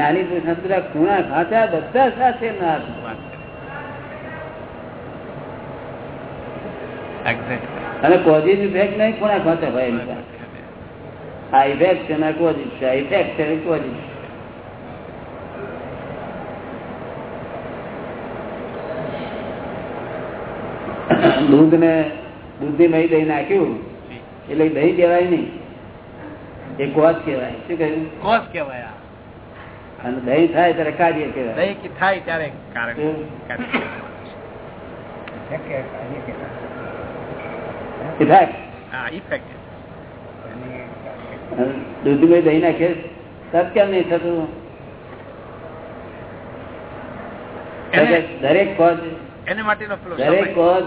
જ્ઞાની પુરુષ બધા ખૂણા ખાંચા બધા સાથે ના અને કોઝિજ ઇફેક્ટ નહીં ખૂણા ખાંચા ભાઈ એમ આ ઇફેક્ટ છે ના કોઝિજ છે ઇફેક્ટ છે કોઝિજ દૂધ ને દૂધની મહી દહીં નાખ્યું એટલે દહીં કહેવાય નહીં. એ કોસ કહેવાય. શું કહ્યું? કોસ કહેવાય અને દહીં થાય ત્યારે કાર્ય કહેવાય. દહીં થાય ત્યારે દૂધમાં દહીં નાખે તબ કેમ નહીં થતું? દરેક કોજ એને માટેનો દરેક. કોજ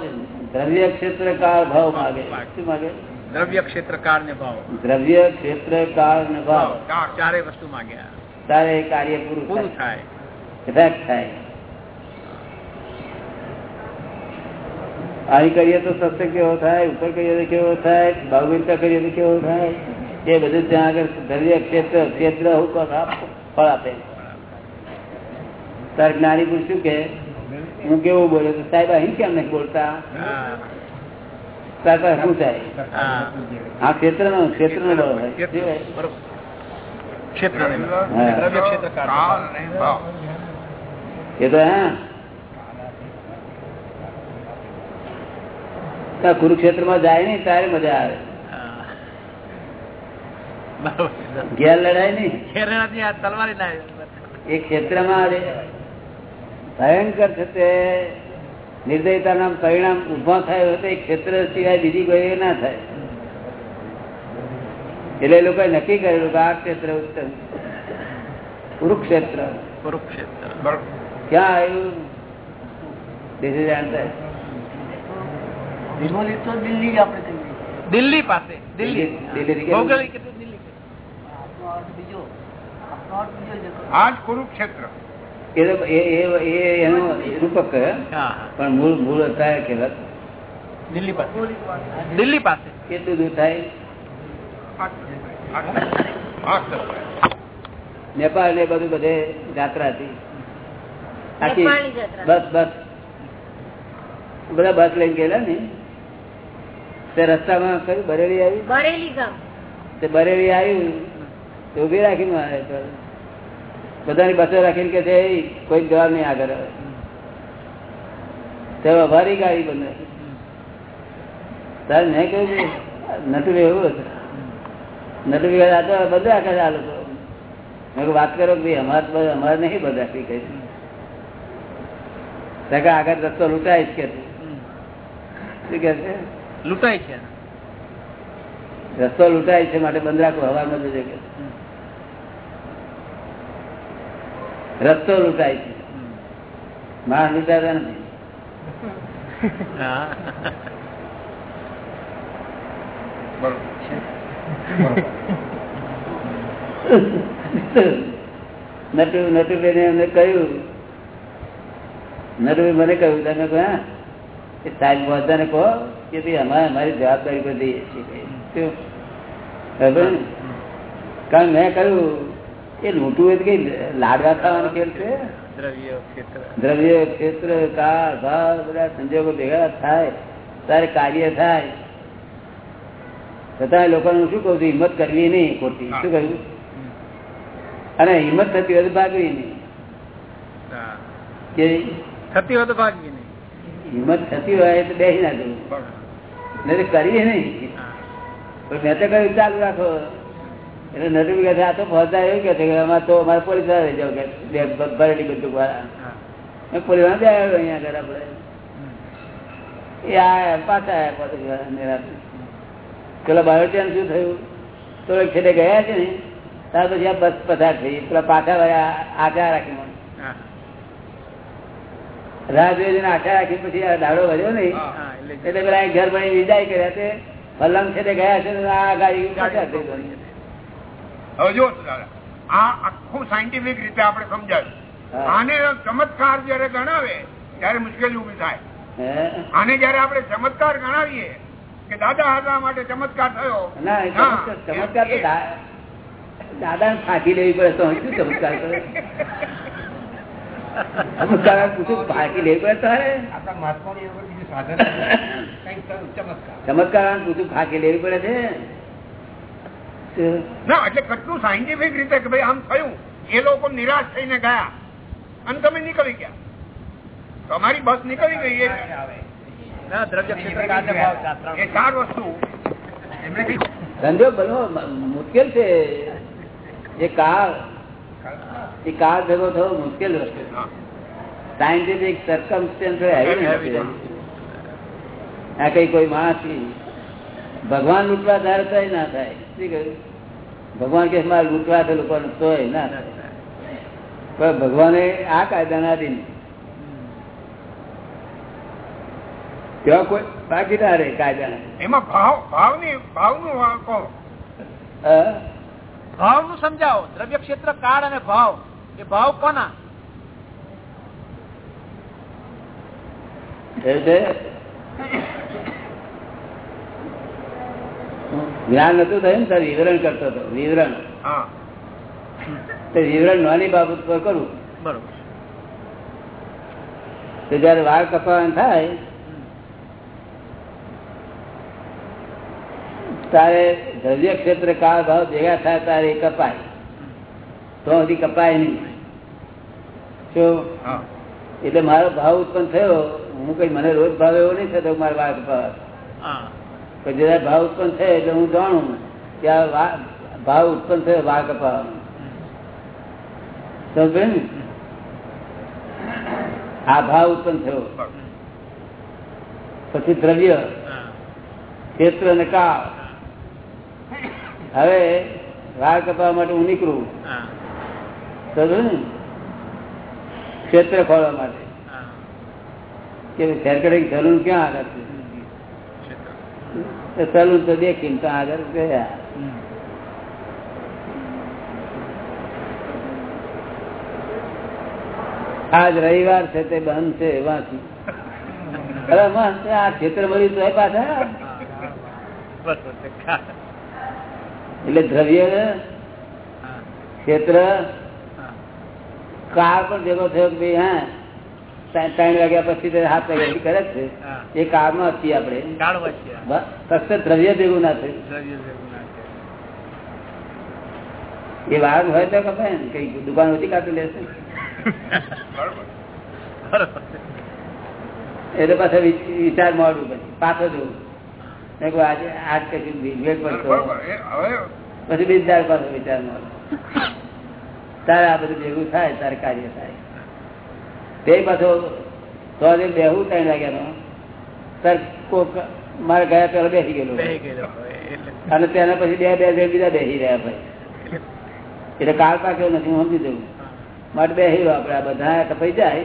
દ્રવ્ય ક્ષેત્ર કાળ ભાવ માગે. શું માગે? દ્રવ્ય ક્ષેત્ર કાળ ને ભાવ. દ્રવ્ય ક્ષેત્ર કાળ ને ભાવ. ભાવ. ચારે વસ્તુ માંગ્યા તારે એ કાર્ય પૂરું પૂરું થાય થાય ઇફેક્ટ થાય અહીં કરીએ તો સત્ય કેવો થાય ઉપર કરીએ તો કેવો થાય ભાવવિકતા કરીએ તો કેવો થાય એ બધું ત્યાં આગળ દ્રવ્ય ક્ષેત્ર ક્ષેત્ર હુકમ આપ- ફળ આપે તાર જ્ઞાની પુરુષ શું કે હું કેવું બોલ્યો તો સાહેબ અહીં કેમ નહીં બોલતા હા. તાર પાસે શું થાય હા. આ ક્ષેત્ર નો ક્ષેત્ર નો બળ હોય ક્ષેત્ર, બરોબર. એ તો હા. કુરુક્ષેત્રમાં જાય નઈ તારે મજા આવે. ઘેર લડાય નઈ તલવારી ના એ ક્ષેત્રમાં ભયંકર છે તે. નિર્દયતા નામ પરિણામ ઊભા થાય હોય તો એ ક્ષેત્ર સિવાય બીજી કોઈ ના થાય. એટલે એ લોકોએ નક્કી કરેલું કે આ ક્ષેત્ર ઉત્તમ કુરુક્ષેત્ર. કુરુક્ષેત્ર. ક્યાં આવ્યું જાણતા is answer. દિલ્હી પાસે દિલ્હી. દિલ્હી ભૌગોલિક એટલે આજ કુરુક્ષેત્ર. એનું રૂપક. પણ મૂળ મૂળ હતા દિલ્હી પાસે. દિલ્હી પાસે. કેટલું દૂર થાય? નેપાળ ને બધું બધે જાત્રા હતી. આખી બસ બસ. બધા બસ લઈને ગયેલા ને. તે રસ્તામાં કયું બરેલી આવી? બરેલી ગામ. તે બરેલી આવ્યું તો ઊભી રાખીને મારે બધાની બસો રાખીને કે છે "એ, કોઈ જવાબ નહીં આગળ તે ભારી ગાડી બંધ રાખી. તારે મેં કહ્યું નથી એવું હતું નટુ આ તો બધા આખા આ લોકો મેં વાત કરો ભાઈ અમારે તો અમારે નહીં બધા કઈ કઈ આગળ રસ્તો લૂંટાય છે. શું કે છે? લૂંટાય છે. રસ્તો લૂંટાય છે માટે બંધ રાખો હવામાં નથી કે રસ્તો લૂંટાય છે. માણસ લૂંટાતા નથી. હા. નટુ એમને કહ્યું. મને કહ્યું તમે કહો એ સાહેબ બધાને કહો કે ભાઈ અમારે અમારી જવાબદારી પર દઈએ છીએ? કારણ મેં કહ્યું એ લૂંટવું એ કઈ લાડવા ખાવાનું ખેલ છે? દ્રવ્ય ક્ષેત્ર. દ્રવ્ય ક્ષેત્ર કાળ ભાવ બધા સંજોગો ભેગા થાય તારે કાર્ય થાય. છતાં લોકોને શું કહું છું હિંમત કરવી નહીં ખોટી. શું કહ્યું? અને હિંમત થતી હોય તો ભાગવી નહીં. કે થતી હોય તો ભાગવી નહીં. હિંમત થતી હોય તો બેસી ના જવું. નથી કરીએ નહીં. પણ મેં તો કહ્યું ચાલુ રાખો. એટલે નથી કે આ તો ફરતા એવું કે છે કે અમારે તો અમારે પોલીસવાળા જાવ કે બે ભરેલી બધું વાળા. મેં પોલીસવાળા બે આવ્યો અહીંયા આગળ આપણે. એ આ પાછા આવ્યા વાળા નિરાંતે. પેલા બાયોટિયન શું થયું? તો છેડે ગયા છે ને ત્યાર પછી આ બસ પસાર થઈ. પેલા પાછા વાળા આશા રાખી મને. રાહ જોઈ જોઈને આશા રાખી પછી આ દાડો વધ્યો ને એટલે પેલા ઘર ભણી વિદાય કર્યા તે પલંગ છે તે ગયા છે આ ગાડી પાછા થઈ ગઈ. હવે જો આ આખું સાયન્ટિફિક રીતે આપણે સમજાવ્યું આને ચમત્કાર જયારે ગણાવે ત્યારે મુશ્કેલી ઊભી થાય. આને જયારે આપણે ચમત્કાર ગણાવીએ કે દાદા હારવા માટે ચમત્કાર થયો. ના ચમત્કાર તો દાદા ફાંકી લેવી પડે તો શું ચમત્કાર કરે? ચમત્કાર પૂછું ફાંકી લેવી પડે છે. ના એટલે કેટલું સાયન્ટિફિક રીતે કે ભાઈ આમ થયું એ લોકો નિરાશ થઈને ગયા. અને તમે નીકળી ગયા. તમારી બસ નીકળી ગઈ ધંધો બનવો મુશ્કેલ છે. એ કાળ એ કાળ ભેગો થવો મુશ્કેલ વસ્તુ સાયન્ટિફિક સરકમસ્ટન્સ આ કઈ કોઈ માણસ ભગવાન લૂંટવા ધારે તોય ના થાય. શું કહ્યું? ભગવાન કે મારે લૂંટવા લોકો તોય ના થાય. પણ ભગવાને આ કાયદાના આધીન ત્યાં કોઈ? બાકી ના રહે એમાં ભાવ ભાવની ભાવનું કહો હા? સમજાવો. દ્રવ્ય ક્ષેત્ર કાળ અને ભાવ. એ ભાવ કોના? જ્ઞાન નતું થયું ને તારે વિવરણ કરતો હતો. વિવરણ. હા. તે વિવરણ નાની બાબત પર કરું. બરોબર. તો જયારે વાળ કપાવાનું થાય તારે દ્રવ્ય ક્ષેત્ર કાળ ભાવ ભેગા થાય તારે કપાય. તો હજી કપાય નહીં. શું? એટલે મારો ભાવ ઉત્પન્ન થયો. હું કઈ મને રોજ ભાવ એવો નહીં થતો મારા વાઘ કપાવા જયારે ભાવ ઉત્પન્ન થયો એટલે હું જાણું કે આ ભાવ ઉત્પન્ન થયો વાઘ સમજે આ ભાવ ઉત્પન્ન થયો. પછી દ્રવ્ય ક્ષેત્ર અને કાળ. હવે વાળ કપાવવા માટે હું નીકળું. ને ક્ષેત્ર ખોલવા માટે. કે ફેરકડે સલૂન ક્યાં આગળ છે? સલૂન તો દેખીને તો આગળ ગયા. આજ રવિવાર છે તે બંધ છે વાંચી અરે આ ક્ષેત્ર મળ્યું તો પાછા. એટલે દ્રવ્ય. ક્ષેત્ર કાળ પણ ભેગો થયો કે ભાઈ હા ત્રણ વાગ્યા પછી હાથ વાગ્યા કરે છે. એ કાળ વચ્ચે બ- ફક્ત દ્રવ્ય ભેગું ના થયું. એ વાર હોય તો કપાય ને કઈ દુકાન ઓછી કાપી લેશે. એટલે પાછા વિચાર મળવું પછી. પાછો જવું. મેં આજે આજ કશું વિવેક પડતો બરોબર એ હવે? પછી બીજ દાડ પાછો વિચાર તારે આ બધું ભેગું થાય તારે કાર્ય થાય. તે પાછો તો આજે બેહું ત્રણ વાગ્યાનો. સર કોક મારે ગયા પેલા બેસી ગયેલો. અને તેના પછી બે બે જણ બીજા બેસી રહ્યા ભાઈ. એટલે કાળ પાક્યો નથી હું સમજી દઉં માટે બે હીરો આપડે આ બધા કપાઈ જાય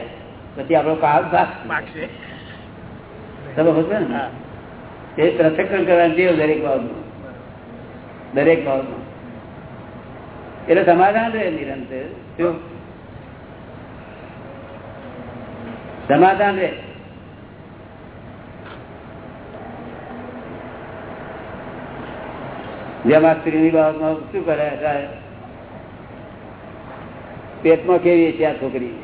પછી આપણો કાળ પાક પાકશે. તમે સમજો ને? હા. એ પ્રસંગ કરવાનું ટેવ દરેક ભાવનું દરેક ભાવનું એટલે સમાધાન રહે નિરંતર. સમાધાન રહે. જેમાં સ્ત્રીની બાબતમાં શું કરે? પેટમાં કેવી છે આ છોકરી?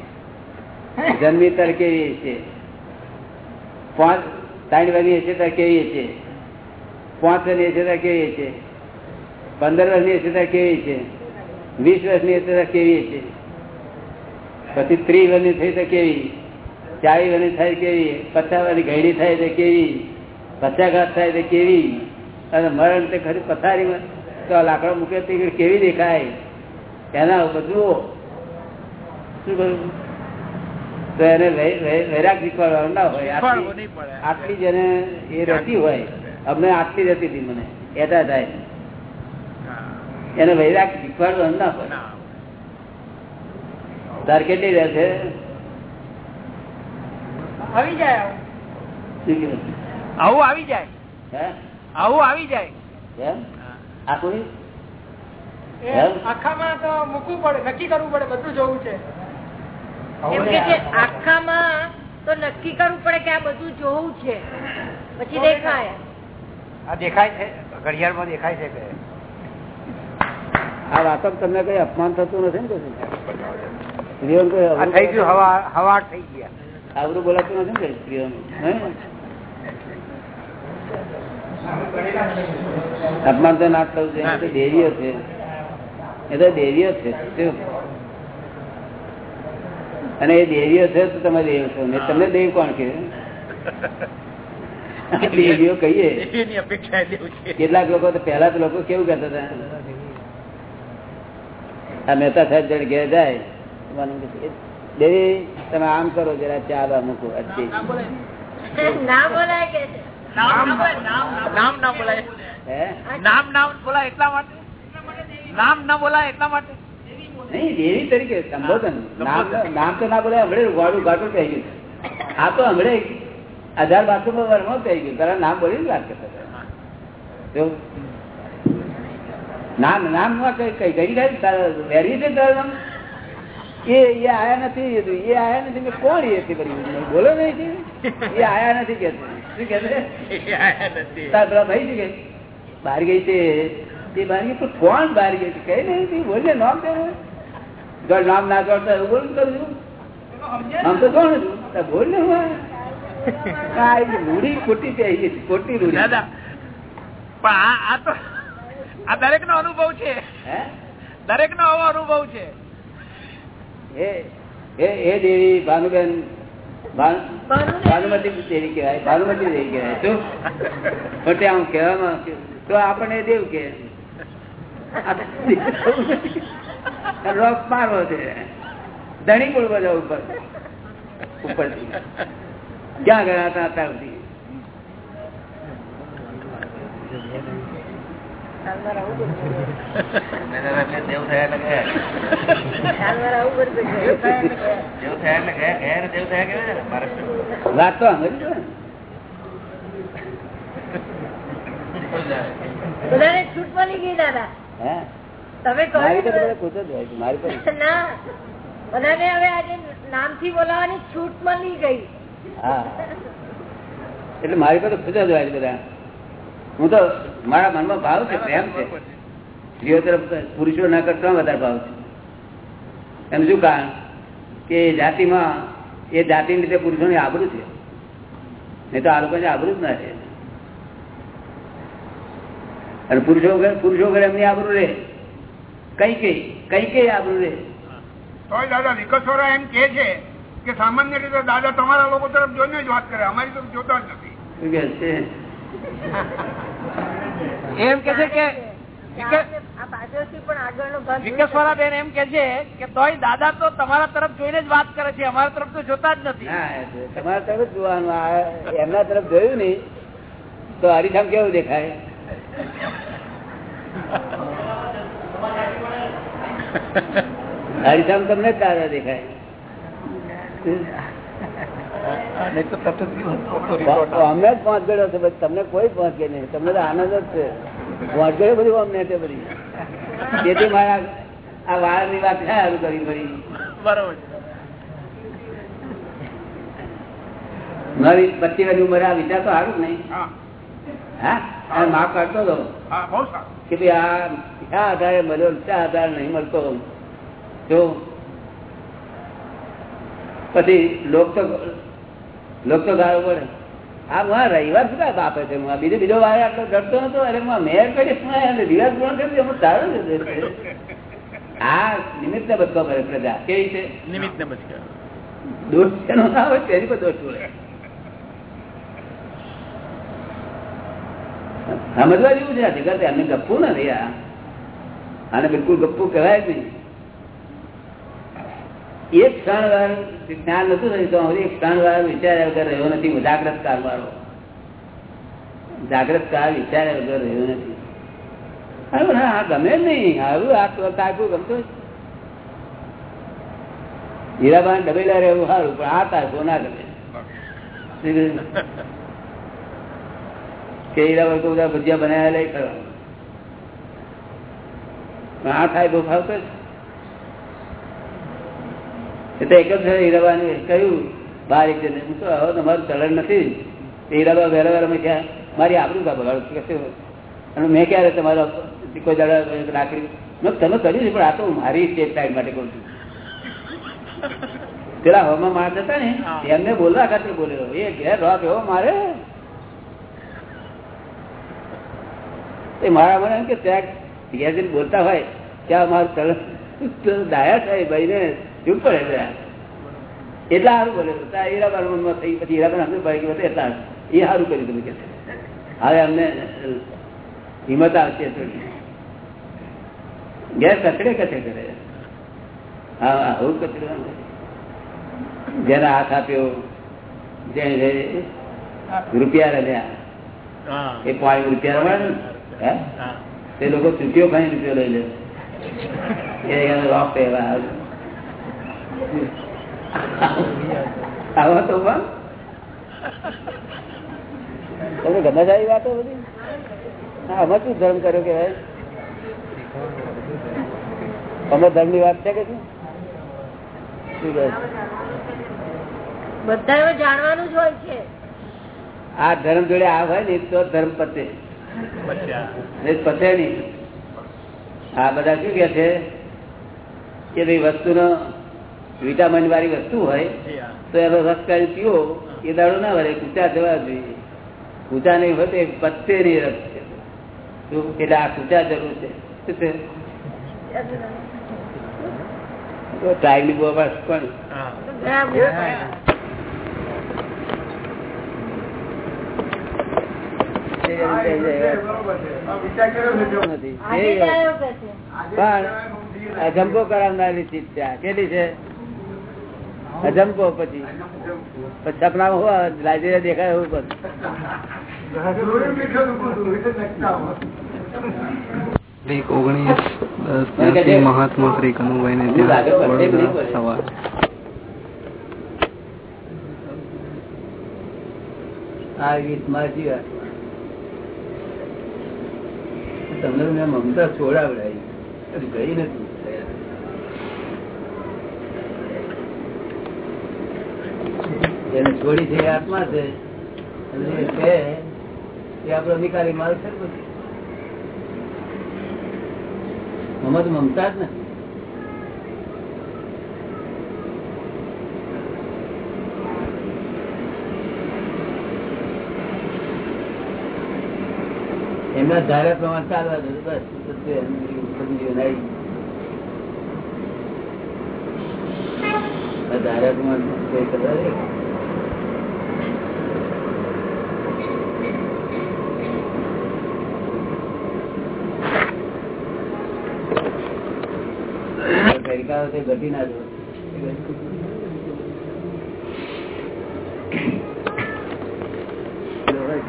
જન્મી તર કેવી છે પાંચ ત્રણ વર્ષની ત્યારે કેવી છે પાંચ વર્ષની ત્યારે કેવી છે પંદર વર્ષની ત્યારે કેવી છે વીસ વર્ષની હશે કેવી છે પછી ત્રીસ વર્ષની થઈ તો કેવી? ચાલીસ વર્ષની થાય કેવી? પચાસ વર્ષની ઘડી થાય તો કેવી? પચાઘાત થાય તો કેવી? અને મરણ તે ખરી પથારીમાં. તો લાકડો મૂકે તે કેવી દેખાય? એના બધું શું કરું? તો એને વૈરાગ શીખવાડવાનું ના હોય આટલી. જેને એ રહેતી હોય અમને આટલી રહેતી હતી મને એટા થાય. એને વૈરાગ શીખવાડવાનું ના હોય. તાર કેટલી રહે છે? આવી જાય આવું. આવું જાય. હે? આવું આવી જાય. એમ હા. આ કોઈ એ એમ? આખામાં તો મૂકવું પડે નક્કી કરવું પડે બધું જોવું છે. એમ કે છે આખામાં તો નક્કી કરવું પડે કે આ બધું જોવું છે. પછી દેખાય. આ દેખાય છે? ઘડિયાળમાં દેખાય છે કે? આ વાતો તમને કઈ અપમાન થતું નથી ને કશું? થઈ ગયું હવા હવા થઈ ગયા. આવરું બોલાતું નથી ને સ્ત્રીઓનું? અપમાન તો ના થવું જોઈએ દેવીઓ છે. એ તો દેવીઓ છે. શું? અને એ દેવીઓ છે તો તમે દેવ છો. ને તમને દેવ કોણ કે દેવીઓ કહીએ. એની અપેક્ષા એ દેવું છે. કેટલાક લોકો તો પહેલા તો લોકો કેવું કહેતા હતા? આ મહેતા સાહેબ જણ ઘેર જાય દેવી તમે આમ કરો જરા ચા બા મૂકો. અચ્છી ના બોલાય. કે નામ નામ ના બોલાય. નામ નામ બોલાય એટલા માટે? નામ ના બોલાય એટલા માટે? નહીં દેવી તરીકે સંબોધન. નામ નામ તો ના બોલે હમણે વાળું ઘાટું કહી ગયું. આ તો હમણે હજાર બારસો વર્ષમાં કહી ગયું. પેલા નામ બોલીને વાત કરતા નામ નામ કઈ કઈ ગઈ વેરવી છે તારું નામ? એ એ આયા નથી એ એ આયા નથી. મેં કોણ એ બોલો નહીં એ આયા નથી કે શું કે પેલા ભાઈ કે? બહાર ગઈ છે. તે બહાર ગઈ પણ કોણ બહાર ગઈ છે? કઈ નહીં તી બોલને નામ દે જો નામ ના જોડતા એવું બોલું કરું છું આમ તો કોણ છું બોલ ને હું રૂડી ખોટી ખોટી રૂડી દાદા પણ આ આ તો આ દરેક નો અનુભવ છે. હે? દરેક નો આવો અનુભવ છે. એ એ એ દેવી ભાનુબેન ભાન- ભાનુમતી દેવી કહેવાય ભાનુમતી દેવી કહેવાય. શું ખોટે આમ કહેવામાં. તો આપણને દેવ કે રોક મારવો છે. ધણી કુળ બધા ઉપર. ઉપરથી. ક્યાં ગયા હતા અત્યાર સુધી વાત તો છૂટ મળી ગઈ દાદા હે? તમે ના હવે આજે નામથી છૂટ મળી ગઈ. એટલે મારી પાસે ખુદ જ હોય બધા. હું તો મારા મનમાં ભાવ છે પ્રેમ છે. સ્ત્રીઓ તરફ પુરુષો ના કરતા વધારે ભાવ છે. એમ શું કારણ? કે એ જાતિમાં એ જાતિની રીતે પુરુષોની આબરું છે. નહીં તો આ લોકોની આબરું જ ના છે અને પુરુષો પુરુષો ઘરે એમની આબરું રહે. કઈ કઈ કઈ કઈ આબરૂ રે? તોય દાદા વિકસોરા એમ કે છે કે સામાન્ય રીતે દાદા તમારા લોકો તરફ જોઈને જ વાત કરે અમારી તરફ જોતા જ નથી. શું કે છે? એમ કે છે કે આ પાછળથી પણ આગળનો ભાગ વિકેશ્વરા બેન એમ કે છે કે તોય દાદા તો તમારા તરફ જોઈને જ વાત કરે છે અમારા તરફ તો જોતા જ નથી. તમારા તરફ જોવાનું એમના તરફ જોયું નહીં તો હરીઠામ કેવું દેખાય? હરીઠામ તમને જ દેખાય. અમને જ પહોંચ ગયો છે તમને કોઈ પહોંચ નહીં. તમને તો આનંદ જ છે. પહોંચ ગયો બધું અમને તે બધી. તેથી મારા આ વાળની વાત સારું કરી પડી. બરોબર. મારી પચીસ ઉંમરે આ વિચાર તો સારું જ નહીં. હા. મા કરતો હતો બહુ સારું. કે ભાઈ આ ક્યાં આધારે મળ્યો ક્યાં આધારે નહીં મળતો જો પછી લોક તો લોક તો ગાળો પડે. આ હું રવિવાર શું કાંઈ બાપે છે? હું બીજો બીજો વાર આટલો ડરતો નતો? અરે હું મેર કરીશ કરી હું આ રિવાજ પૂર્ણ કરી એમાં સારું છે આ નિમિત્ત બધો કરે પ્રજા. કેવી છે? નિમિત્ત ને બચકા દોષ એનો ના હોય તેની પર દોષ હોય સમજવા જેવું છે આ જગત એમને ગપ્પુ નથી આ આને બિલકુલ ગપ્પુ કહેવાય જ નહીં. એક ક્ષણ વાર જ્ઞાન નતું થયું તો એક ક્ષણ વાર વિચાર્યા વગર રહ્યો નથી. જાગ્રત કાળ વાળો. જાગ્રત કાળ વિચાર્યા વગર રહ્યો નથી. અરે હા ગમે જ નહીં. હારું આ તાકું ગમતું હીરાબાન ડબેલા રહેવું સારું પણ આ તારકું ના ગમે. કે હીરાબાન કોઈ બધા ભજીયા બનાવ્યા લઈ કરવા આ થાય બહુ ફાવતો એ તો એક જ હીરાબાન કહ્યું બાર એક જણ હું તો હવે તમારું ચલણ નથી. હીરાબા વહેલા વહેલા મેં ક્યાં મારી આપણું કા બગાડ કશું? અને મેં ક્યારે તમારો કોઈ દાડા રાખી મેં તમે કર્યું છે પણ આ તો મારી સ્ટેટ સાઈડ માટે કહું છું. પેલા હવામાં માણસ હતા ને એમને બોલવા ખાતર બોલેલો એ ઘેર રોક એવો મારે? એ મારા મને એમ કે ત્યાં બોલતા હોય ત્યાં મારું તરત દાયા થાય ભાઈ ને ચૂપ પડે. એટલા સારું બોલે હીરાબાર મનમાં થઈ પછી હીરાબાર પડે કે એટલા એ સારું કર્યું તમે કે હવે અમને હિંમત આવશે થોડી ઘેર કચડે કચડે કરે. હા આવું કચડે જેને હાથ આપ્યો જેને રૂપિયા રહ્યા એ પાંચ રૂપિયા? હે હા. તે લોકો ચૂંટ્યો ખાઈ રૂપિયો લઈ લે. એ રોક કહેવા આવો તો પણ. તમને ગમે છે વાતો બધી? હા અમે શું ધર્મ કર્યો કે ભાઈ અમે ધર્મની વાત છે કે શું? બધા જાણવાનું જ હોય છે. આ ધર્મ જોડે આ હોય ને તો ધર્મ પતે બચ્ચા. નહીં. આ બધા શું કે છે? કે ભાઈ વસ્તુનો વિટામિન વાળી વસ્તુ હોય તો એનો રસ કાઢી પીવો એ દાડો ના વળે કૂચા જવા જોઈએ. કૂચા નહીં હોય તો પત્તે નહીં રસ છે? એટલે આ કૂચા જરૂર છે. ટાઈમની પણ હા. ઘણા બહુ પડ્યા. નથી પણ અજંપો કરાવનારી ચીજ ત્યાં કેટલી છે? અજંપો પછી. સપના હોય લાજે દેખાય એવું પણ ઓગણીસ દસ મહાત્મા શ્રી કનુભાઈ ને ત્યાં સવાર. આ ગીત મારી વાત તમને મેં મમતા છોડાવડાવી. ગઈ નથી. એને છોડી છે આત્મા છે. અને છે એ આપણો નિકાલી માલ છે મમત મમતા જ નથી. એમના ધારા પ્રમાણે ચાલવા દે બસ. ધારા પ્રમાણે ઘટી ના જો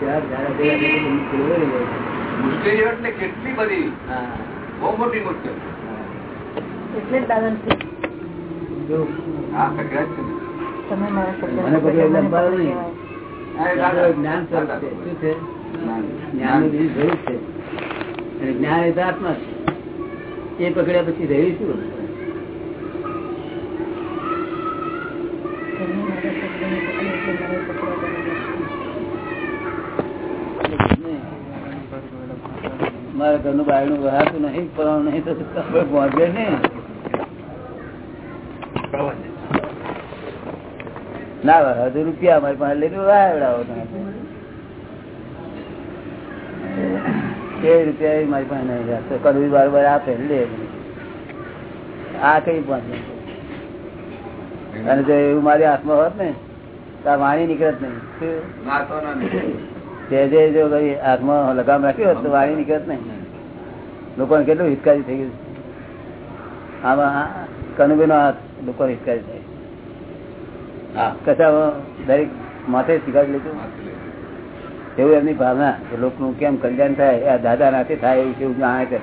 ચાર ધારા મુશ્કેલીઓ એટલે કેટલી બધી બહુ મોટી મુશ્કેલી. એટલે જ દાદા હા સગડા છે તમે મારા. જ્ઞાન એ પકડ્યા પછી રહ્યું શું મારા ઘરનું બાયણું વહાતું નહીં, પણ નહીં તો પહોંચે ને. ના વહાતું રૂપિયા મારી પાસે લઈને વાવડાવો તે રૂપિયા મારી પાસે નહીં રાખતો કડવી બરાબર આપે લે. આ કઈ પહોંચે અને જો એવું મારી હાથમાં હોત ને, તો વાણી નીકળત નહીં. તો જે જો કઈ હાથમાં લગામ રાખ્યો તો વાણી નીકળત નહીં. લોકોને કેટલું હિતકારી થઈ ગયું આમાં કનુબી નો હાથ લોકોને હિતકારી થાય કશા દરેક માથે સ્વીકારી લીધું એવું એમની ભાવના કે લોકનું કેમ કલ્યાણ થાય આ દાદા નાથી થાય એવું કેવું જાણે કરે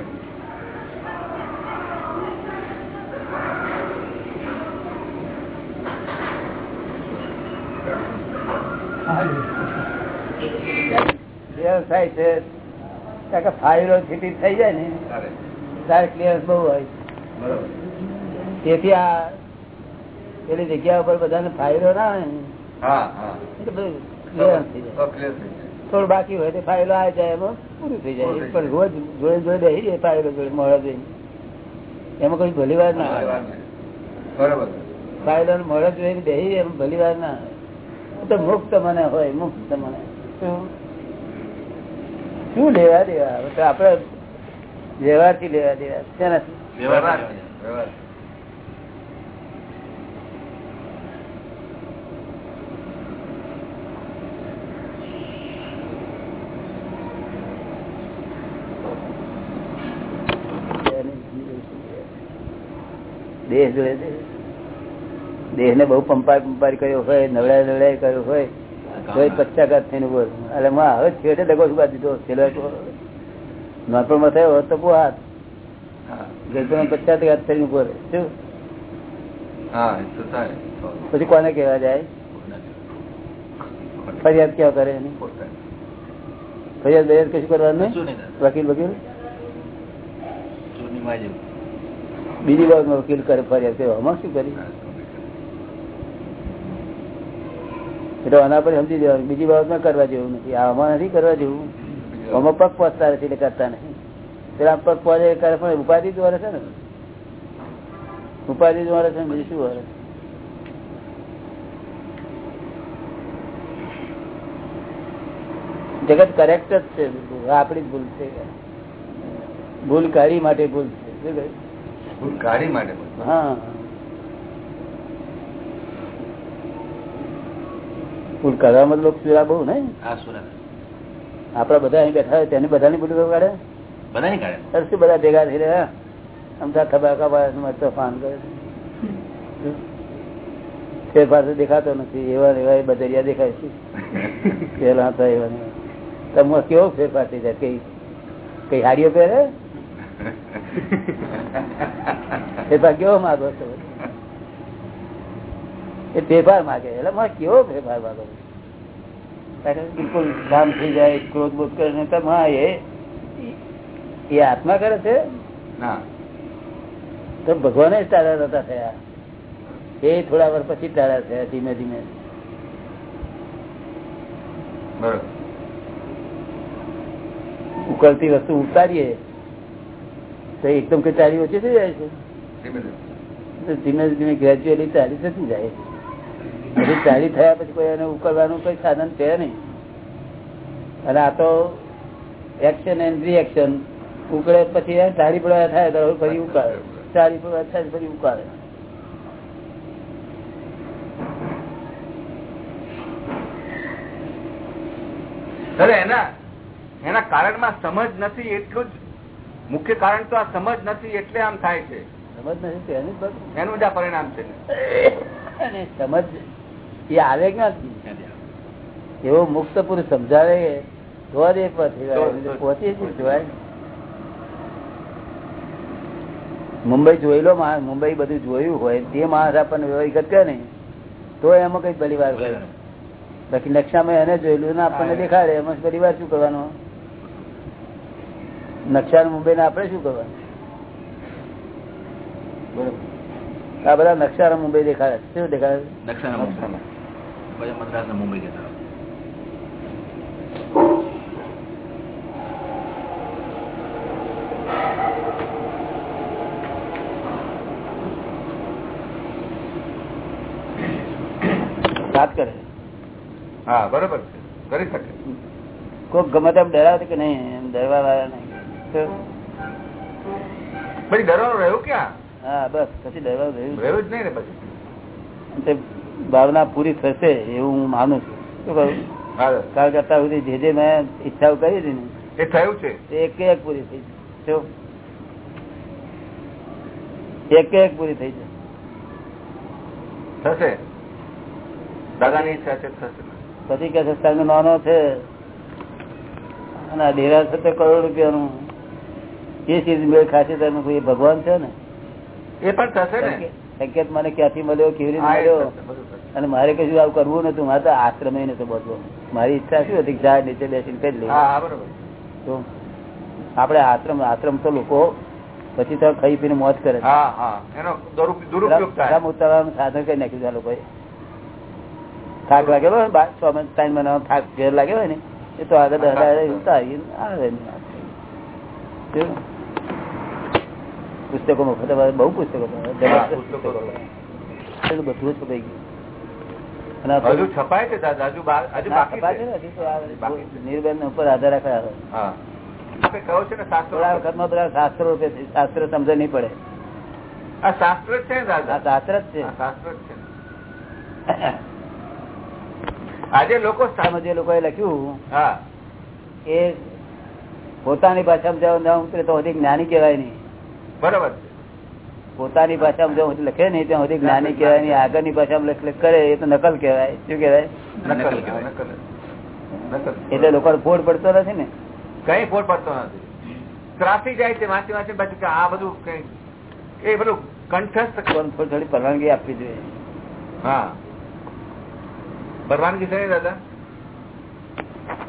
વ્યવસાય છે. ફાઇલો થઈ જાય ને ત્યારે ક્લિયરન્સ બહુ હોય. તેથી આ પેલી જગ્યા ઉપર બધાને ફાઇલો ના હોય. થોડું બાકી હોય તો ફાઇલો આવી જાય એમાં પૂરું થઈ જાય. પણ રોજ જોડે જોડે બેસી જાય ફાઇલો જોડે મોડા જઈને એમાં કોઈ ભલી વાર ના આવે. બરોબર. ફાઇલો મોડા જોઈને બેસી જાય એમાં ભલી વાર ના આવે. તો મુક્ત મને હોય મુક્ત મને. શું શું લેવા દેવા? તો આપડે વ્યવહારથી લેવા દેવા. વ્યવહાર વ્યવહાર દેહ જોડે દેહ. ને બહુ પંપાર પંપાર કર્યો હોય નવડાય નવડાય કર્યો હોય પચાઘાત થઈને બોલ એટલે માં હવે છેડે દગો શું દીધો. નોર્પણમાં થયો તો બહુ હાથ. પચાઘાત થઈને બોલ શું? પછી કોને કેવા જાય? ફરિયાદ ક્યાં કરે ફરિયાદ બરિયાદ કશું કરવાનું નહીં? વકીલ વકીલ? બીજી બાબતમાં વકીલ કરે ફરિયાદ આમાં શું કરી? એટલે આના પર સમજી દેવાનું બીજી બાબતમાં કરવા જેવું નથી. આમાં નથી કરવા જેવું. આમાં પગ પહોંચતા નથી એટલે કરતા નહીં પેલા પગ પહોંચે કરે પણ ઉપાધિ જ વળે છે ને. ઉપાધિ જ વળે છે બીજું શું વળે? જગત કરેક્ટ જ છે. આપણી ભૂલ છે. ભૂલ કાઢી માટે ભૂલ છે. કહ્યું? ગાડી માટે હા. ભૂલ કરવા મતલબ પીડા બહુ ને આપડા બધા અહીં બેઠા હોય તેને બધાની બધું કાઢે? બધાની કાઢે. બધા ભેગા થઈ રહ્યા. અમદાવાદ થબાકા બાદ તોફાન કરે ફેરફાર દેખાતો નથી. એવા એવા બધરિયા દેખાય છે. પેલા હતા એવા. તમે કેવો ફેરફાર થઈ જાય? કઈ કઈ હાડીઓ પહેરે? ફેરફાર કેવો માગો છો? એ ફેરફાર માગે. એટલે મારે કેવો ફેરફાર માગો છો? બિલકુલ ધામ થઈ જાય ક્રોધ બોધ કરે ને એ. એ આત્મા કરે છે? ના. તો ભગવાને જ તારા નતા થયા. એ થોડા વર્ષ પછી તારા થયા ધીમે ધીમે. ઉકળતી વસ્તુ ઉતારીએ તો એકદમ કે ચાલી ઓછી થઈ જાય છે. ધીમે ધીમે. તો ગ્રેજ્યુઅલી ચાલી થતી જાય. પછી ચાલી થયા પછી કોઈ એને ઉકળવાનું કોઈ સાધન છે નહીં. અને આ તો એક્શન એન્ડ રિએક્શન ઉકળે પછી ચાલી પડવા થાય તો ફરી ઉકાળે. ચાલી પડવા થાય ફરી ઉકાળે. એના એના કારણમાં સમજ નથી એટલું જ. મુખ્ય કારણ તો આ સમજ નથી એટલે આમ થાય છે. સમજ નથી એનું જ પરિણામ છે. સમજ એ આવે ક્યાંથી એવો મુક્ત પુરુષ સમજાવે તો જ એ જોવાય. મુંબઈ જોયેલો માણસ મુંબઈ બધું જોયું હોય તે માણસ આપણને વ્યવહારિક કરે ને તો એમાં કઈ પરિવાર હોય. બાકી નકશામાં એને જોયેલું ને આપણને દેખાડે એમાં પરિવાર શું કરવાનો? નકશા મુંબઈ ને આપણે શું કરવાનું? બરોબર. આ બધા નકશા મુંબઈ દેખાડે શું દેખાડે દક્ષિણ પછી મદ્રાસ ને મુંબઈ ગયા વાત કરે હા બરોબર છે કરી શકે કોક ગમે તેમ ડરાવે કે નહીં એમ ડરવા વાળા નહીં તો પછી ડરવાનું રહ્યું ક્યાં હા બસ પછી ડરવા રહ્યું રહ્યું જ નહીં ને પછી તે ભાવના પૂરી થશે એવું હું માનું છું. કારણ કે અત્યાર સુધી જે જે મેં ઈચ્છાઓ કરી હતી ને એ થયું છે? એક એક પૂરી થઈ છે એક એક પૂરી થઈ છે થશે? દાદાની ઈચ્છા છે થશે. પછી કે સંઘ નાનો છે. અને ડેરા છે તે કરોડ રૂપિયાનું એ ચીજ મેળ ખાશે તમે કોઈ ભગવાન છે ને. એ પણ થશે ને? સંકેત મને ક્યાંથી મળ્યો કેવી રીતે મળ્યો. અને મારે કશું આવું કરવું નતું મારે તો આશ્રમે નતો બધો મારી ઈચ્છા શું હતી ઝાડ નીચે બેસીને કરી લઈએ. તો આપણે આશ્રમ આશ્રમ તો લોકો પછી તો ખાઈ પીને મોત કરે ઉતારવાનું સાધન કરી નાખ્યું આ લોકોએ. થાક લાગેલો હોય બાર છ મહિના ત્રણ મહિના થાક ઘેર લાગેલો હોય ને એ તો આગળ આવે ને. પુસ્તકો મફત બહુ પુસ્તકો બધું જ છપાઈ ગયું. આ હજુ છપાય છે દાદા હજુ ઉપર આધાર શાસ્ત્રો સમજ નહીં પડે. આ જ છે શાસ્ત્ર જ છે. શાસ્ત્ર જ છે. આજે લોકો જે લોકોએ લખ્યું હા. એ પોતાની ભાષામાં જ્યાં ના ઉતરે તો હજી જ્ઞાની કહેવાય નહીં. બરોબર પોતાની ભાષામાં જો લખે નહીં ત્યાં સુધી જ્ઞાની કહેવાય નહીં આગળની ભાષામાં લખ લખ કરે એ તો નકલ કહેવાય. શું કહેવાય? એટલે લોકો ફોડ પડતો નથી ને? કઈ ફોડ પડતો નથી. ત્રાસી જાય છે વાંચી વાંચી પાછું કે આ બધું કઈ એ બધું કંઠસ્થ થોડી થોડી પરવાનગી આપવી જોઈએ. હા. પરવાનગી છે દાદા?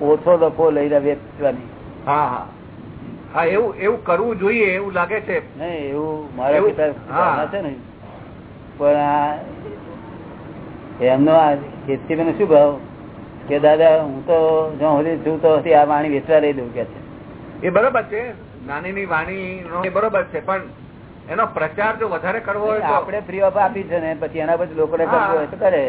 ઓછો લખો લઈને વેચવાની. હા હા. હા એવું એવું કરવું જોઈએ એવું લાગે છે. નહીં એવું મારા પિતા છે ને. પણ એમનો આ ખેતીનો શું ભાવ? કે દાદા હું તો જો સુધી છું તો આ વાણી વેચવા લઈ દઉં કે છે. એ બરોબર છે. નાનીની વાણી બરોબર છે પણ એનો પ્રચાર જો વધારે કરવો હોય તો આપણે ફ્રી ઓફ આપી છે ને પછી એના પછી લોકોને કરવું હોય તો કરે.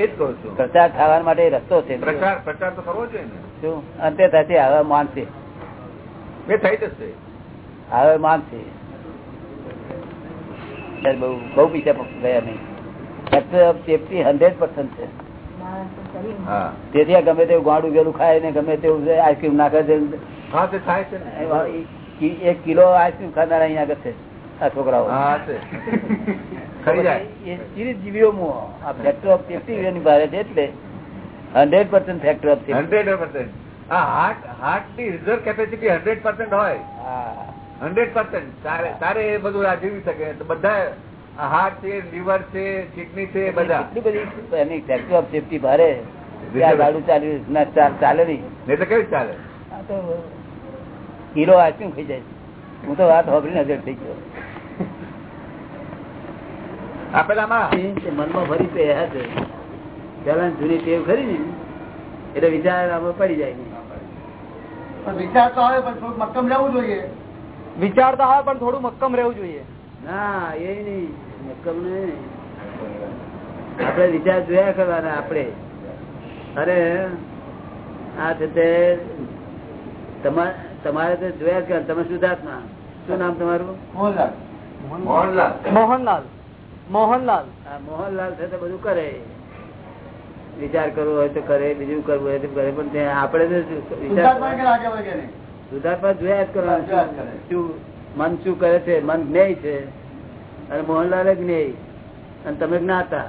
એ જ કહું છું. પ્રચાર થવા માટે રસ્તો છે. પ્રચાર પ્રચાર તો કરવો જોઈએ ને. શું? અંતે થશે આવા માનશે. એ થઈ જશે. હવે માનશે બહુ બહુ પૈસા ગયા નહીં. Factor of safety hundred percent છે. તેથી આ ગમે તેવું ગાડું ગેલું ખાય ને ગમે તેવું આઈસ્ક્રીમ નાખે છે. એક કિલો આઈસ્ક્રીમ ખાનાર અહીંયા આગળ છે આ છોકરાઓ. મું આ ફેક્ટર ઓફ સેફટી ભારે છે એટલે hundred percent factor of safety hundred percent heart હાર્ટની reserve capacity hundred percent હોય. હા હંડ્રેડ પર્સન્ટ તારે એ બધું શકે. બધા હાર્ટ છે લીવર છે કિડની છે બધા. એટલી બધી એની ફેક્ટર ઓફ સેફટી ભારે. ગાડું ચાલી ના ચાલે નહીં નહીં તો કેવી ચાલે? કિલો આઈસ્ક્રીમ ખાઈ જાય? હું તો વાત હોબરી નજર થઈ ગયો. આપેલામાં મનમાં ફરી તે છે પેલા જૂની ટેવ ખરી ને? એટલે વિચાર પડી જાય વિચાર તો આવે પણ થોડું મક્કમ રહેવું જોઈએ. વિચાર તો આવે પણ થોડું મક્કમ રહેવું જોઈએ. ના એ નહીં. મક્કમ નહીં. આપણે વિચાર જોયા કરવાના આપણે. અરે આ છે તે તમા- તમારે તો જોયા કર તમે શુદ્ધાત્મા શું નામ તમારું? મોહનલાલ. મોહનલાલ. મોહનલાલ. મોહનલાલ. આ મોહનલાલ છે તો બધું કરે. વિચાર કરવો હોય તો કરે બીજું કરવું હોય તો કરે પણ આપણે સુધાર્થમાં જોયા જ કરવાનું શું મન શું કરે છે? મન જ્ઞેય છે. અને મોહનલાલ જ્ઞેય. અને તમે જ્ઞાતા.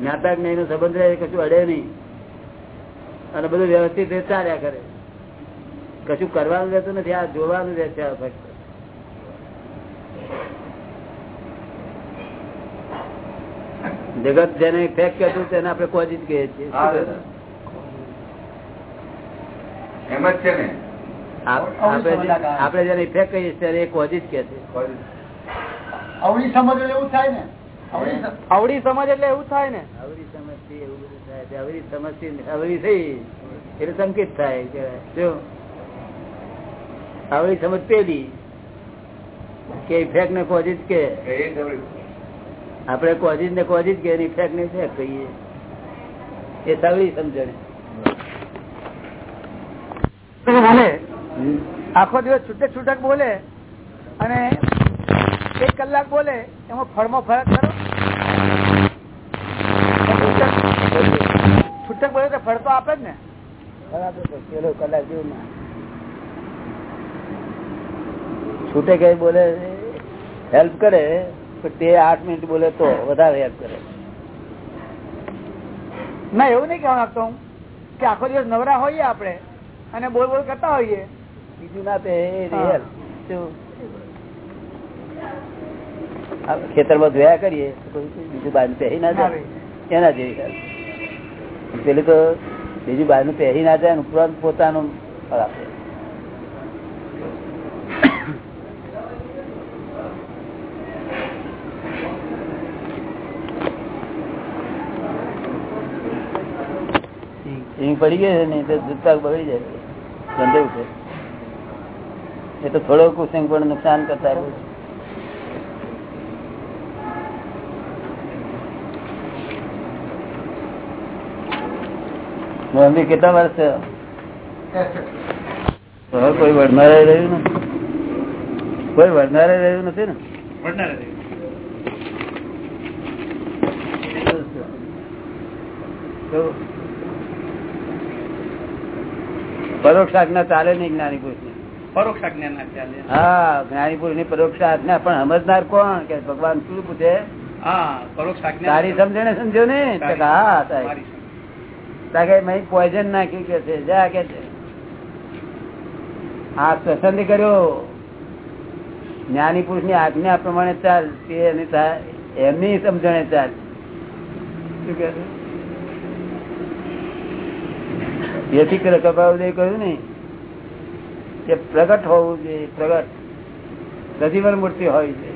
જ્ઞાતા જ્ઞેય નો સંબંધ રહે કશું અડે નહીં. અને બધું વ્યવસ્થિત ચાલ્યા કરે. કશું કરવાનું રહેતું નથી આ જોવાનું રહે છે ફક્ત જગત જેને ફેક કહેતું તેને આપણે કોજી જ કહીએ છીએ. એમ જ છે ને. આપ- આપણે જેને ઇફેક્ટ કહીએ છીએ એ કોજી જ કે છે અવળી સમજ એટલે એવું થાય ને. અવળી સમજ એટલે એવું થાય ને. અવળી સમજથી એવું બધું થાય છે. સમજથી અવળી થઈ. એટલે સંકેત થાય કે જો. અવળી સમજ પેલી. કે ઇફેક્ટ ને કોજી જ કે. આપણે કોજી ને કોજી જ કે ને ઇફેક્ટ કહીએ. એ સવરી સમજણ. બોલે. આખો દિવસ છૂટક છૂટક બોલે અને એક કલાક બોલે એમાં ફળમાં ફરક કરો છૂટક- બોલે તો ફળ તો આપે જ ને. બરાબર કલાક જેવું ના. છૂટે કઈ બોલે હેલ્પ કરે. પણ તે આઠ મિનિટ બોલે તો વધારે યાદ કરે. ના એવું નહીં કહેવા માંગતો હું કે આખો દિવસ નવરા હોઈએ આપણે અને બોલ બોલ કરતા હોઈએ. બીજું ના તે રિયલ ખેતરમાં જોયા કરીએ બીજું બહાર પહેરી ના જાય. એના જેવી પેલું તો બીજું બહારનું પહેરી ના જાય ઉપરાંત પોતાનું ફળ છે પડી ગઈ છે ને તો દૂધપાક બગડી જાય ગંદે ઉઠે એ તો થોડો કુસંગ પણ નુકસાન કરતા રહે છે. કેટલા વર્ષ? હવે કોઈ વડનારે રહ્યું નથી. કોઈ વડનારે રહ્યું નથી ને? તો પરોક્ષ આજ્ઞા ચાલે નહીં જ્ઞાની પુરુષ પરોક્ષ આજ્ઞા ના ચાલે. હા જ્ઞાની પુરુષની પરોક્ષ આજ્ઞા પણ સમજનાર કોણ? કે ભગવાન શું પૂછે? તારી સમજણે સમજો ને હા સાહેબ. પોઈઝન નાખ્યું કે છે? જા કે છે. આ પસંદ કર્યો. જ્ઞાની પુરુષની આજ્ઞા પ્રમાણે ચાલ તે એની એમની સમજણે ચાલ. શું કે છે? એથી કપાવદેવ કહ્યું ને કે પ્રગટ હોવું જોઈએ પ્રગટ. સજીવન મૂર્તિ હોય છે.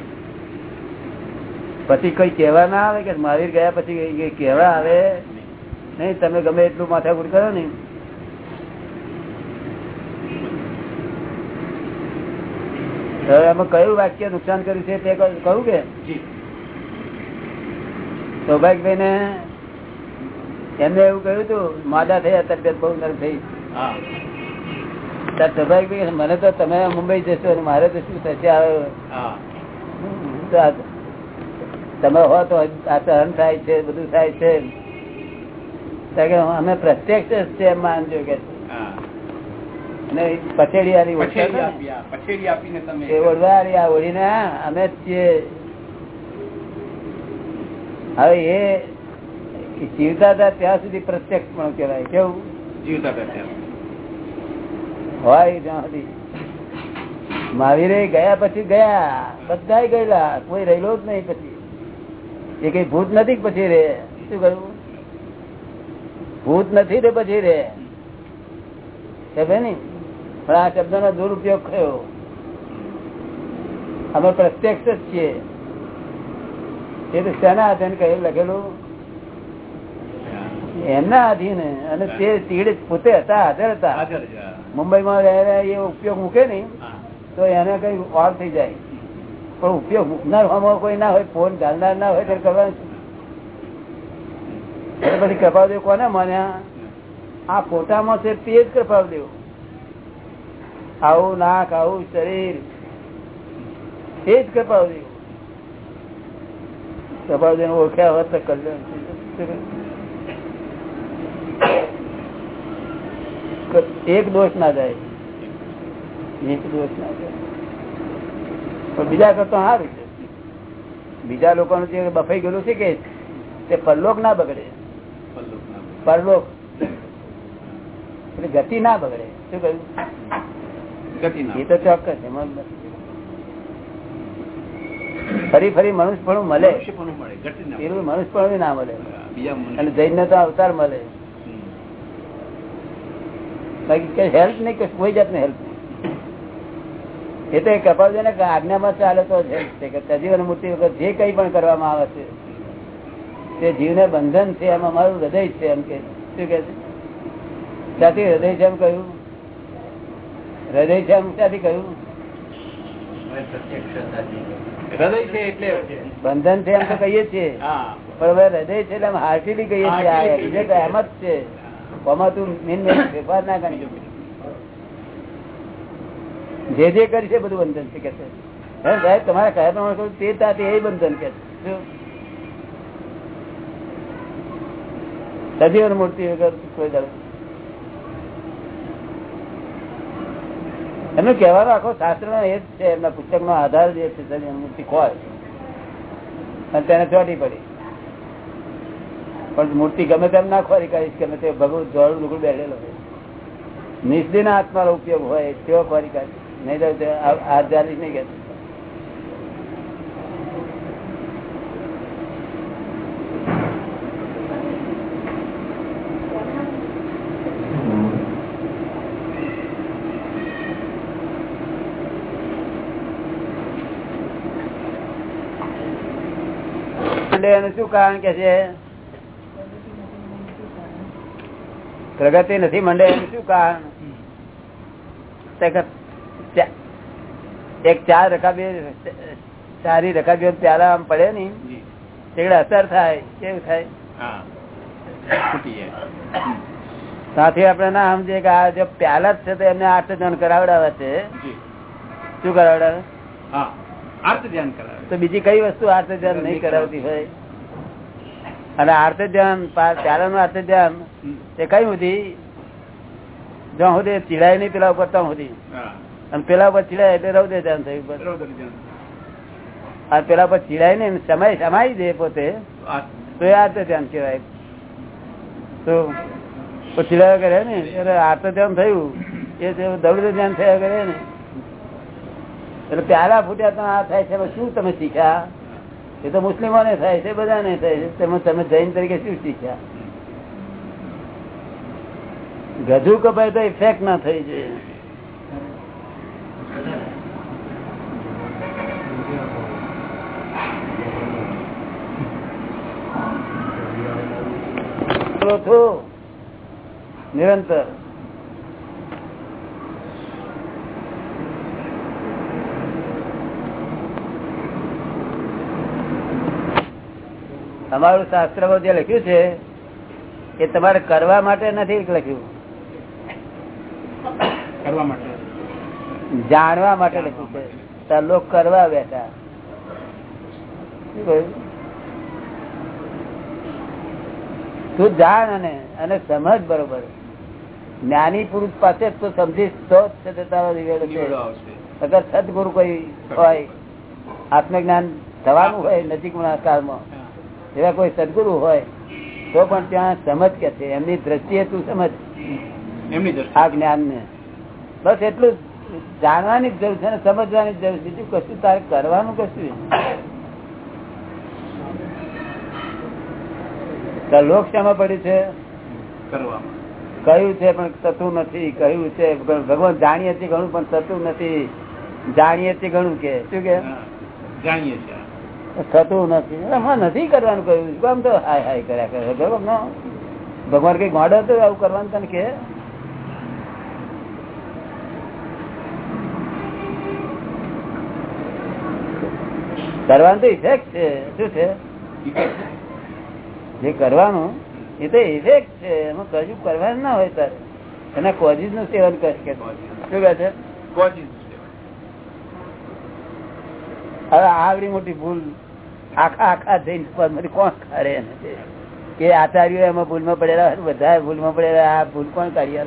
પછી કઈ કહેવા ના આવે કે મહાવીર ગયા પછી કેવા કહેવા આવે? નહીં તમે ગમે એટલું માથાકૂટ કરો ને. એમાં કયું વાક્ય નુકસાન કર્યું છે તે કહ્યું કહું કે? સૌભાગ્યભાઈ ને એમને એવું કહ્યું હતું માદા થયા તબિયત બહુ નરમ થઈ. સૌભાગ્યભાઈ મને તો તમે મુંબઈ જશો અને મારે તો શું થશે આવે તમે હો તો આ સહન થાય છે બધું થાય છે. અમે પ્રત્યક્ષ છે એમ માનજો કે. હવે એ જીવતા હતા ત્યાં સુધી પ્રત્યક્ષ પણ કહેવાય. કેવું? જીવતા હોય ત્યાં સુધી. મહાવીરે ગયા પછી ગયા. બધા ગયેલા. કોઈ રહેલો જ નહીં પછી. એ કઈ ભૂત નથી પછી રે? શું કહ્યું? ભૂત નથી રે પછી રે? ને પણ આ શબ્દ નો દુરુપયોગ થયો. અમે પ્રત્યક્ષ જ છીએ. એ તો શેના હાથે કહ્યું લખેલું? એમના આધીને અને તે તીડ પોતે હતા હાજર હતા. મુંબઈમાં રહેલા એ ઉપયોગ મૂકે ને તો એને કઈ વાર થઈ જાય. પણ ઉપયોગ મૂકનાર કોઈ ના હોય ફોન ઘાલનાર ના હોય ત્યારે કરવાનું પછી કૃપાદેવ કોને માન્યા? આ ફોટામાં છે તે જ કૃપાદેવ આવું નાક આવું શરીર એ જ કૃપાદેવ કૃપાદેવ ઓળખ્યા હોત તો કલ્યાણ થઈ જતું. એક દોષ ના જાય. એક દોષ ના જાય. પણ બીજા કરતો સારું બીજા લોકોનું જે બફાઈ ગયેલું છે કે તે પરલોક ના બગડે. પરલોક. એટલે ગતિ ના બગડે. શું કહ્યું? એ તો ચોક્કસ એમાં ફરી ફરી મનુષ્ય પણ મળે મનુષ્ય પણ ના મળે. અને જૈન તો અવતાર મળે. બાકી હેલ્પ નહીં કે કોઈ જાતની હેલ્પ એ તો કપાલ ને આજ્ઞામાં ચાલે તો help છે કે સજીવન મૂર્તિ વખત જે કઈ પણ કરવામાં આવે છે તે જીવને બંધન છે એમાં મારું હૃદય છે એમ કે શું કે ત્યાંથી હૃદય છે એમ કહ્યું? હૃદય છે એમ ત્યાંથી કહ્યું? હૃદય છે એટલે બંધન છે એમ તો કહીએ છીએ. પણ હવે હૃદય છે એટલે હાર્ટીલી કહીએ છીએ એમ જ છે. જે જે કરી છે બધું બંધન છે કે છે. સાહેબ, તમારા કયા પ્રમાણે તે તાતે એ બંધન કે મૂર્તિ વગર કોઈ દર એમનો કહેવાનો આખો શાસ્ત્ર નો એ જ છે, એમના પુસ્તક નો આધાર જે છે સજીવન મૂર્તિ ખોય અને તેને ચોટી પડી. પણ મૂર્તિ ગમે તેમ ના ખોરી કરીશ ગમે તે ભગવત જોડું લુગડું બેઠેલો નિષ્દિન આત્માનો ઉપયોગ હોય તેવો ખોરી કાઢી. નહીં તો શું કારણ કે છે? પ્રગતિ નથી મંડે એનું શું કારણ? એક ચાર રકાબી સારી રકાબીઓ પ્યાલા આમ પડે ની તેડે અસર થાય કેવું થાય? ત્યાંથી આપણે ના સમજીએ કે આ જે પ્યાલા જ છે તો એમને આઠ જણ કરાવડાવે છે. શું કરાવડાવે? ધ્યાન કરાવે. તો બીજી કઈ વસ્તુ આર્થ ધ્યાન નહીં કરાવતી હોય? અને આર્થ ધ્યાન ત્યારે નું આર્થ ધ્યાન એ કઈ સુધી? જ્યાં સુધી ચીડાય નહીં પેલા ઉપર ત્યાં સુધી. અને પેલા ઉપર ચીડાય એટલે રૌદ્ર ધ્યાન થયું. અને પેલા પર ચીડાય ને સમય સમાઈ દે પોતે. તો એ આર્થ ધ્યાન કહેવાય. તો ચીડાયા કરે ને એટલે આર્થ ધ્યાન થયું. એ દૌડ ધ્યાન થયા કરે ને. એટલે પ્યારા ફૂટ્યા તો આ થાય છે શું તમે શીખ્યા? એ તો મુસ્લિમોને થાય છે બધાને થાય. છે જૈન તરીકે શું શીખ્યા? ગજુ કપાય તો ઇફેક્ટ ના થઈ જાય. નિરંતર. તમારું શાસ્ત્રમાં જે લખ્યું છે એ તમારે કરવા માટે નથી લખ્યું. જાણવા માટે લખ્યું છે. તાર કરવા બેઠા. તું જાણ અને અને સમજ બરોબર. જ્ઞાની પુરુષ પાસે તું સમજીશ તો જ છે તે તારો નિવેડો છે. નિવેડો આવશે. અગર સદગુરુ કોઈ હોય આત્મજ્ઞાન થવાનું હોય નજીક કાળમાં. એવા કોઈ સદગુરુ હોય તો પણ ત્યાં સમજ કે છે. એમની દ્રષ્ટિએ તું સમજ. એમની આ જ્ઞાન ને બસ એટલું જાણવાની જ જરૂર છે સમજવાની જરૂર છે. બીજું કશું તારે કરવાનું કશું લોક શામાં પડ્યું છે? કહ્યું છે પણ થતું નથી. કહ્યું છે ભગવાન જાણીએ છીએ ઘણું પણ થતું નથી. જાણીએ છીએ ઘણું કે. શું કે? જાણીએ છીએ. થતું નથી. એમાં નથી કરવાનું કહ્યું. આમ તો હાય હાય કર્યા કરે? ભગવાન કઈ મોડો હતો આવું કરવાનું તને કે કરવાનું તો ઇફેક્ટ છે. શું છે? જે કરવાનું એ તો ઇફેક્ટ છે. એમાં કશું કરવાનું ના હોય તારે. એના કોજીસનું સેવન કરે શું કહે છે? કોઝિસ હવે આવડી મોટી ભૂલ આખા આખા જૈન પદમાંથી કોણ કરે કે આચાર્યો એમાં ભૂલમાં પડેલા બધા ભૂલમાં પડેલા આ ભૂલ કોણ કાઢી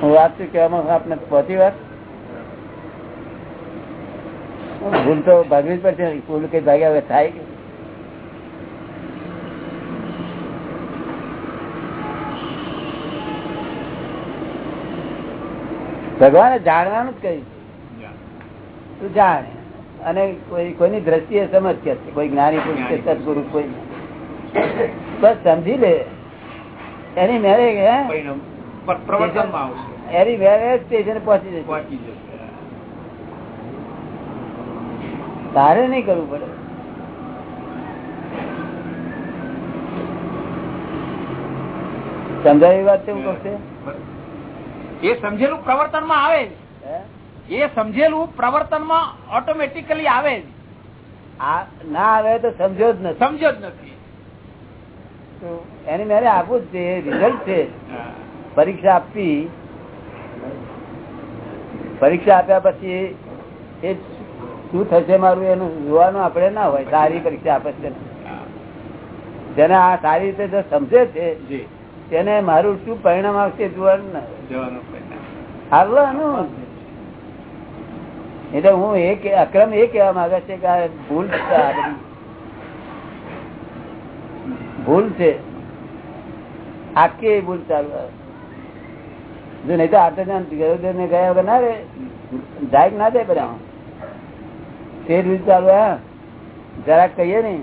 હું વાત છું કેવામાં આપને પહોંચી વાત? ભૂલ તો ભાગવી જ પડશે ભૂલ કઈ ભાગ્યા હવે થાય કે? ભગવાને જાણવાનું જ કહ્યું તું જાણ. અને કોઈ કોઈની દ્રષ્ટિએ સમજ કે કોઈ જ્ઞાની પુરુષ કે સદગુરુ કોઈ બસ સમજી લે. એની મેરે એની મેરે સ્ટેશન પહોંચી જશે. પહોંચી જશે તારે નહીં કરવું પડે. સમજાવી વાત છે હું. કહું છું? એ સમજેલું પ્રવર્તનમાં આવે જ. એ સમજેલું પ્રવર્તનમાં ઓટોમેટિકલી આવે જ. ના આવે તો સમજો જ નથી. સમજો જ નથી. એની મેરે આપવું જ છે રિઝલ્ટ છે. પરીક્ષા આપવી. પરીક્ષા આપ્યા પછી એ શું થશે મારું એનું જોવાનું આપણે ના હોય. સારી પરીક્ષા આપે છે. જેને આ સારી રીતે જો સમજે છે તેને મારું શું પરિણામ આવશે જોવાનું ના. હોય. જવાનું પરિણામ. આવવાનું. એટલે હું એ અક્રમ એ કેવા માંગે છે કે આ ભૂલ. ભૂલ છે. આખી ભૂલ ચાલુ આવે. જો નહીં તો આર્તજ્ઞાન ગરુડદેવ ને ગયા વગર ના રે જાય ના જાય બધા. તે જ રીતે ચાલુ હા જરાક કહીએ ને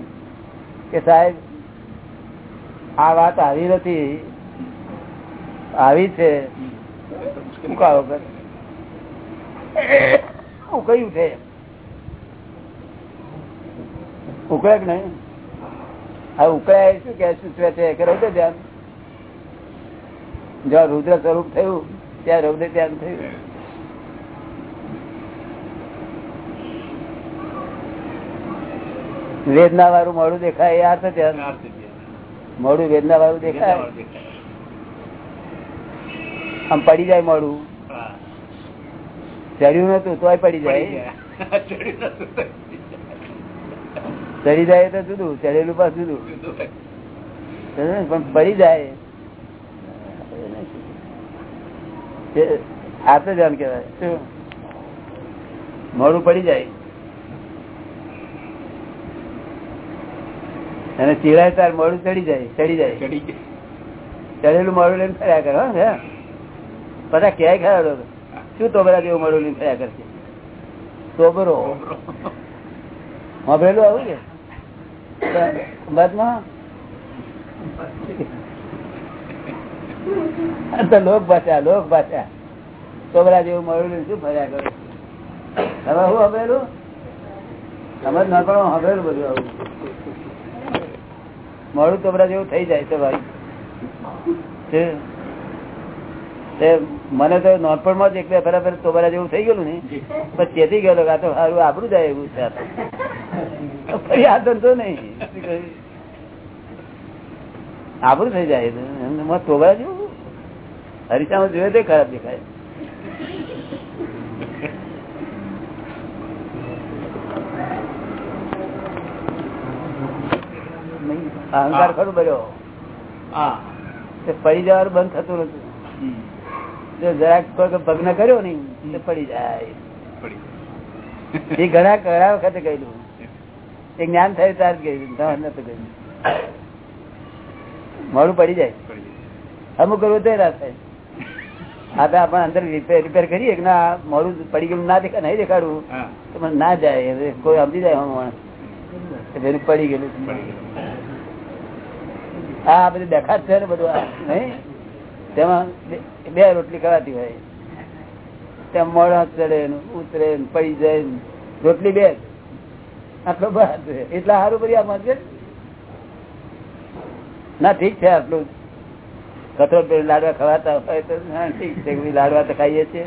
કે સાહેબ આ વાત આવી નથી. આવી છે. ઉકાળો કયું છે? ઉકળે કે નહીં? આ ઉકળાય શું કે સૂચવે છે કે રૌદ્ર ધ્યાન. જો રુદ્ર સ્વરૂપ થયું ત્યાં રૌદ્ર ધ્યાન થયું. વેદના વાળું મોડું દેખાય એ અર્થ ધ્યાન. મોડું વેદના વાળું દેખાય. આમ પડી જાય મોડું. ચડ્યું નતું તોય પડી જાય. ચડી જાય તો જુદું ચડેલું પાસ જુદું. પણ પડી જાય. આ તો ધ્યાન કેવાય મોડું પડી જાય. અને ચીડાય તાર મોડું ચડી જાય ચડી જાય. ચડેલું મોડું લઈને ફર્યા કરો હે? બધા ક્યાંય ખરા શું તોબરા જેવું મોડું થયા કરશે? તોબરો. મભેલું આવું કે બાદમાં? તો લોક ભાષા લોક ભાષા. તોબરા જેવું મળ્યું શું ફર્યા કરો? હવે શું હભેલું સમજ ના પડો હભેલું બધું આવું. મળું તોબરા જેવું થઈ જાય તો ભાઈ. મને તો નોનપણમાં જ એક બે ફેરા તોબરા જેવું થઈ ગયેલું ને પણ ચેતી ગયેલો કે આ તો સારું આબરું જાય એવું છે. ફરી આ ધંધો નહીં. આબરું થઈ જાય તોબરા જેવું હરીસામાં જોયે તે ખરાબ દેખાય. અહંકાર ખરું બન્યો. પડી જવાનું બંધ થતું નથી. જો જરાક ભગ્ન કર્યો નઈ તો પડી જાય. એ ઘણા ઘણા વખતે ગયેલું એ જ્ઞાન થયું તાર જ તમારે નતું ગયું મોડું પડી જાય. અમુક કરવું તો ના થાય. આ આપણે અંદર રિપેર કરીએ કે ના મોડું પડી ગયું ના દેખા નહીં દેખાડવું. તો મને ના જાય કોઈ સમજી જાય માણસ. પડી ગયેલું. હા આ બધી દેખાત છે ને બધું આ, નહીં? તેમાં બે- રોટલી ખવાતી હોય. ત્યાં મોડા ચડે ઉતરે પડી જાય રોટલી બે આટલો બસ એટલા સારું કરી આ મજે ના, ઠીક છે આટલું કચરો પેલું લાડવા ખવાતા હોય તો ઠીક છે. લાડવા તો ખાઈએ છીએ.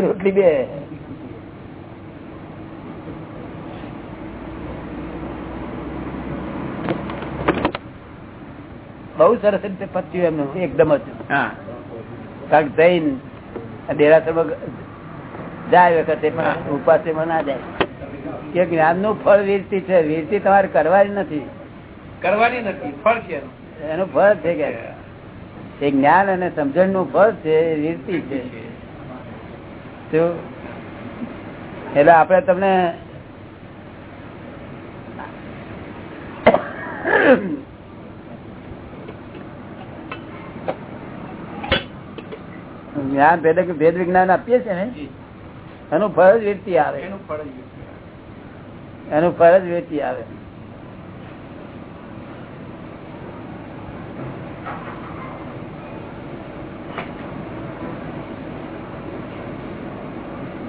રોટલી બે. બહુ સરસ રીતે પત્યું એમનું એકદમ જ. કારણ જૈન દેરાસરમાં જાય વખતે પણ ઉપાસમાં ના જાય. કે જ્ઞાનનું ફળ વીરતી છે વીરતી તમારે કરવાની નથી. કરવાની નથી ફળ છે એનું. ફળ છે કે એ જ્ઞાન અને સમજણનું ફળ છે એ વીરતી છે? એટલે આપણે તમને જ્ઞાન ભેદ ભેદ વિજ્ઞાન આપીએ છીએ ને એનું ફળ જ આવે. એનું ફળ જ આવે.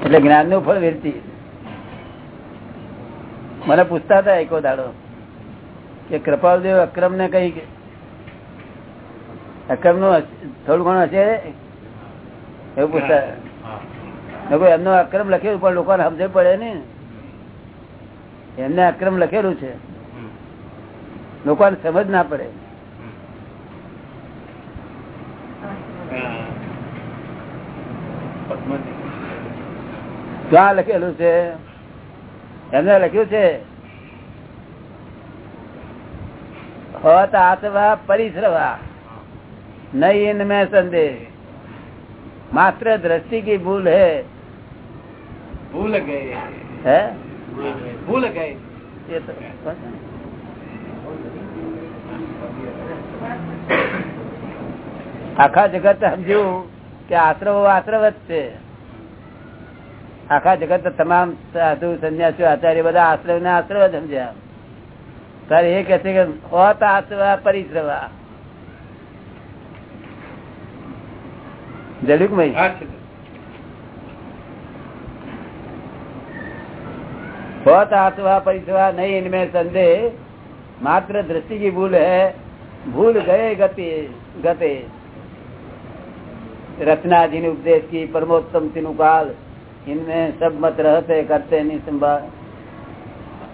એટલે જ્ઞાનનું ફળ વેરતી મને પૂછતા હતા એકો દાડો કે કૃપાલદેવ અક્રમ ને કઈ કે અક્રમનું થોડું ઘણું હશે? એવું પૂછતા. એમનો અક્રમ લખેલું પણ લોકોને સમજણ પડે ને એમને અક્રમ લખેલું છે. લોકોને સમજ ના પડે. ક્યાં લખેલું છે. એમને લખ્યું છે. હોત આસવા પરિશ્રવા. નહીં મેં સંદેહ. માત્ર દ્રષ્ટિ की भूल है ભૂલ ગઈ है ભૂલ ગઈ ये तो આખા જગત સમજ્યું કે આશ્રવો આશ્રવ જ છે આખા જગત તમામ સાધુ સંન્યાસીઓ આચાર્ય બધા આશ્રવ ને આશ્રવ જ સમજ્યા તારે એ કે છે કે હોત આશ્રવા પરિશ્રવા જડુકમય बहुत आत्मा नहीं इनमें संदेह। मात्र दृष्टि की भूल है। भूल गए गति गते। रचना जिन उपदेश की परमोत्तम तिनुकाल। इनमें सब मत रहते करते नहीं संभाल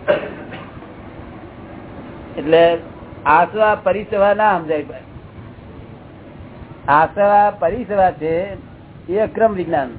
એટલે આસવા પરિસવા ના સમજાય આસવા પરિસેવા છે એ અક્રમ વિજ્ઞાન.